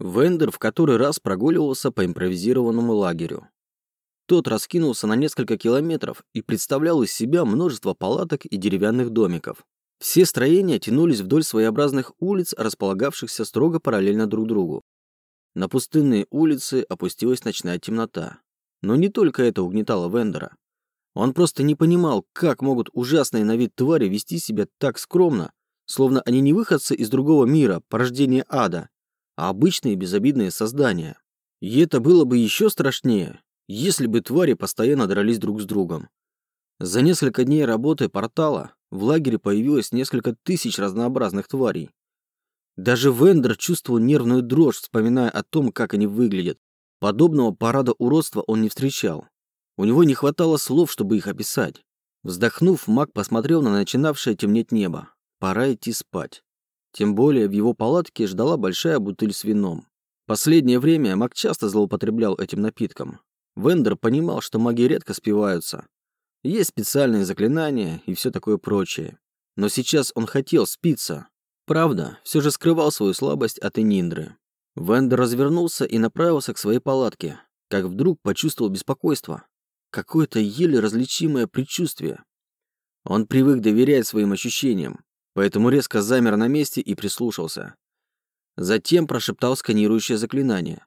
Вендер в который раз прогуливался по импровизированному лагерю. Тот раскинулся на несколько километров и представлял из себя множество палаток и деревянных домиков. Все строения тянулись вдоль своеобразных улиц, располагавшихся строго параллельно друг другу. На пустынные улицы опустилась ночная темнота. Но не только это угнетало Вендера. Он просто не понимал, как могут ужасные на вид твари вести себя так скромно, словно они не выходцы из другого мира, порождение ада, а обычные безобидные создания. И это было бы еще страшнее, если бы твари постоянно дрались друг с другом. За несколько дней работы портала в лагере появилось несколько тысяч разнообразных тварей. Даже Вендер чувствовал нервную дрожь, вспоминая о том, как они выглядят. Подобного парада уродства он не встречал. У него не хватало слов, чтобы их описать. Вздохнув, маг посмотрел на начинавшее темнеть небо. Пора идти спать. Тем более в его палатке ждала большая бутыль с вином. Последнее время маг часто злоупотреблял этим напитком. Вендер понимал, что маги редко спиваются. Есть специальные заклинания и все такое прочее. Но сейчас он хотел спиться. Правда, все же скрывал свою слабость от Эниндры. Вендер развернулся и направился к своей палатке, как вдруг почувствовал беспокойство. Какое-то еле различимое предчувствие. Он привык доверять своим ощущениям, поэтому резко замер на месте и прислушался. Затем прошептал сканирующее заклинание.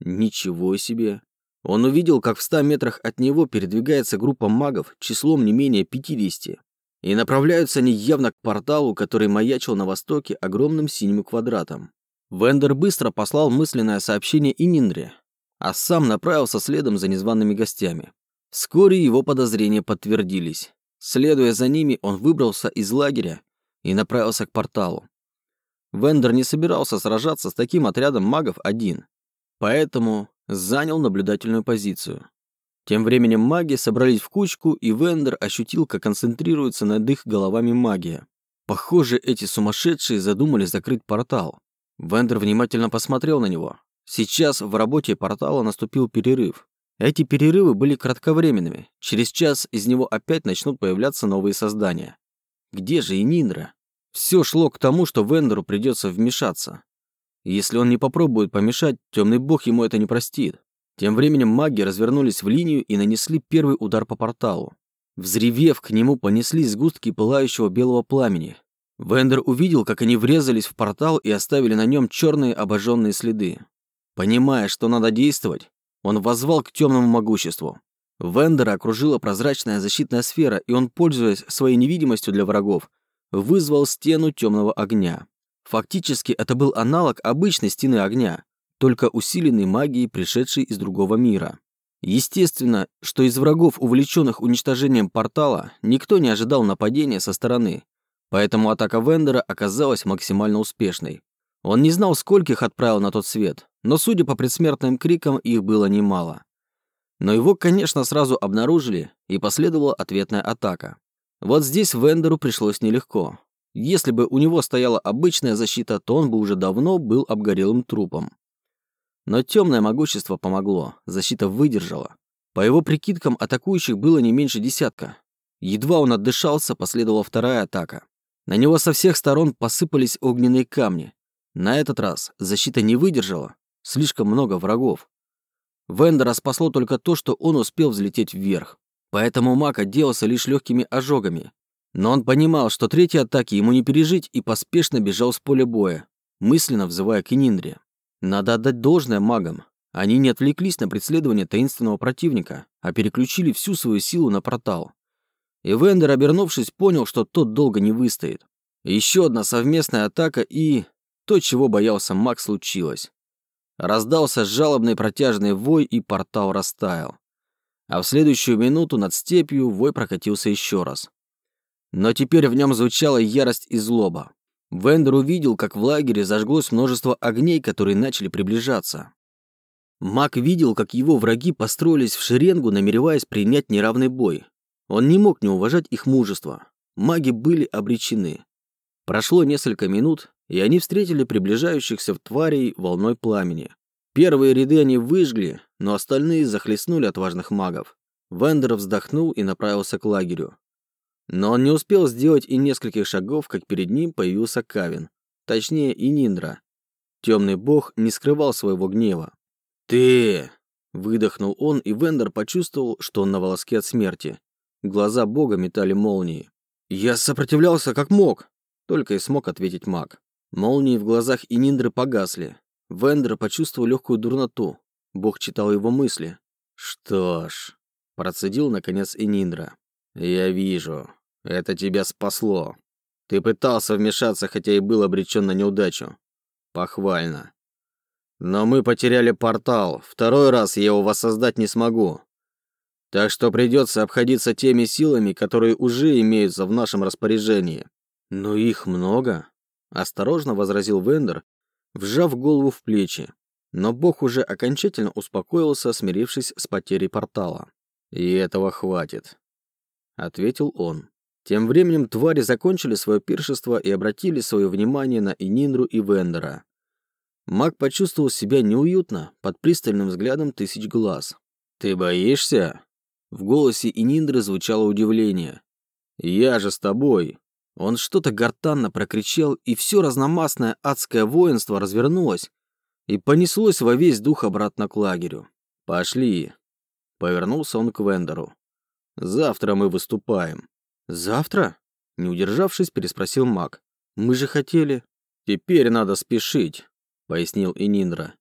Ничего себе. Он увидел, как в ста метрах от него передвигается группа магов числом не менее 50. И направляются они явно к порталу, который маячил на востоке огромным синим квадратом. Вендер быстро послал мысленное сообщение Ининдре, а сам направился следом за незваными гостями. Вскоре его подозрения подтвердились. Следуя за ними, он выбрался из лагеря и направился к порталу. Вендер не собирался сражаться с таким отрядом магов один, поэтому занял наблюдательную позицию. Тем временем маги собрались в кучку, и Вендер ощутил, как концентрируется над их головами магия. Похоже, эти сумасшедшие задумали закрыть портал. Вендер внимательно посмотрел на него. Сейчас в работе портала наступил перерыв. Эти перерывы были кратковременными. Через час из него опять начнут появляться новые создания. Где же и Ниндра? Все шло к тому, что Вендеру придется вмешаться. Если он не попробует помешать, темный бог ему это не простит. Тем временем маги развернулись в линию и нанесли первый удар по порталу. Взревев, к нему понеслись сгустки пылающего белого пламени. Вендер увидел, как они врезались в портал и оставили на нем черные обожженные следы. Понимая, что надо действовать, он воззвал к темному могуществу. Вендера окружила прозрачная защитная сфера, и он, пользуясь своей невидимостью для врагов, вызвал стену темного огня. Фактически это был аналог обычной стены огня, только усиленный магией, пришедшей из другого мира. Естественно, что из врагов, увлеченных уничтожением портала, никто не ожидал нападения со стороны, поэтому атака Вендера оказалась максимально успешной. Он не знал, скольких отправил на тот свет, но, судя по предсмертным крикам, их было немало. Но его, конечно, сразу обнаружили, и последовала ответная атака. Вот здесь Вендеру пришлось нелегко. Если бы у него стояла обычная защита, то он бы уже давно был обгорелым трупом. Но темное могущество помогло, защита выдержала. По его прикидкам, атакующих было не меньше десятка. Едва он отдышался, последовала вторая атака. На него со всех сторон посыпались огненные камни, на этот раз защита не выдержала. Слишком много врагов. Вендера спасло только то, что он успел взлететь вверх. Поэтому маг отделался лишь легкими ожогами. Но он понимал, что третьей атаки ему не пережить и поспешно бежал с поля боя, мысленно взывая к Ининдре. Надо отдать должное магам. Они не отвлеклись на преследование таинственного противника, а переключили всю свою силу на портал. И Вендер, обернувшись, понял, что тот долго не выстоит. Еще одна совместная атака и... То, чего боялся Макс, случилось. Раздался жалобный протяжный вой, и портал растаял. А в следующую минуту над степью вой прокатился еще раз. Но теперь в нем звучала ярость и злоба. Вендер увидел, как в лагере зажглось множество огней, которые начали приближаться. Мак видел, как его враги построились в шеренгу, намереваясь принять неравный бой. Он не мог не уважать их мужество. Маги были обречены. Прошло несколько минут, и они встретили приближающихся в тварей волной пламени. Первые ряды они выжгли, но остальные захлестнули отважных магов. Вендер вздохнул и направился к лагерю. Но он не успел сделать и нескольких шагов, как перед ним появился Кавин. Точнее, и Ниндра. Темный бог не скрывал своего гнева. «Ты!» – выдохнул он, и Вендер почувствовал, что он на волоске от смерти. Глаза бога метали молнии. «Я сопротивлялся как мог!» – только и смог ответить маг. Молнии в глазах Ининдры погасли. Вендер почувствовал легкую дурноту. Бог читал его мысли. «Что ж», – процедил наконец Ининдра. «Я вижу. Это тебя спасло. Ты пытался вмешаться, хотя и был обречен на неудачу. Похвально. Но мы потеряли портал. Второй раз я его воссоздать не смогу. Так что придется обходиться теми силами, которые уже имеются в нашем распоряжении. Но их много, осторожно возразил Вендер, вжав голову в плечи. Но бог уже окончательно успокоился, смирившись с потерей портала. «И этого хватит», — ответил он. Тем временем твари закончили свое пиршество и обратили свое внимание на Ининдру и Вендера. Маг почувствовал себя неуютно под пристальным взглядом тысяч глаз. «Ты боишься?» В голосе Ининдры звучало удивление. «Я же с тобой!» Он что-то гортанно прокричал, и все разномастное адское воинство развернулось и понеслось во весь дух обратно к лагерю. «Пошли!» Повернулся он к Вендеру. «Завтра мы выступаем. «Завтра?» – не удержавшись, переспросил маг. «Мы же хотели...» «Теперь надо спешить», – пояснил Ининдра.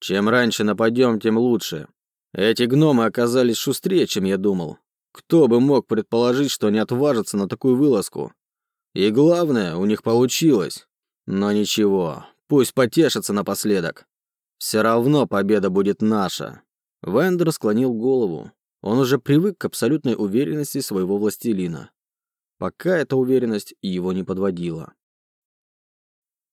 «Чем раньше нападем, тем лучше. Эти гномы оказались шустрее, чем я думал. Кто бы мог предположить, что они отважатся на такую вылазку? И главное, у них получилось. Но ничего, пусть потешатся напоследок. Все равно победа будет наша». Вендер склонил голову. Он уже привык к абсолютной уверенности своего властелина. Пока эта уверенность его не подводила.